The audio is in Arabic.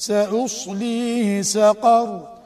سأصليه سقر.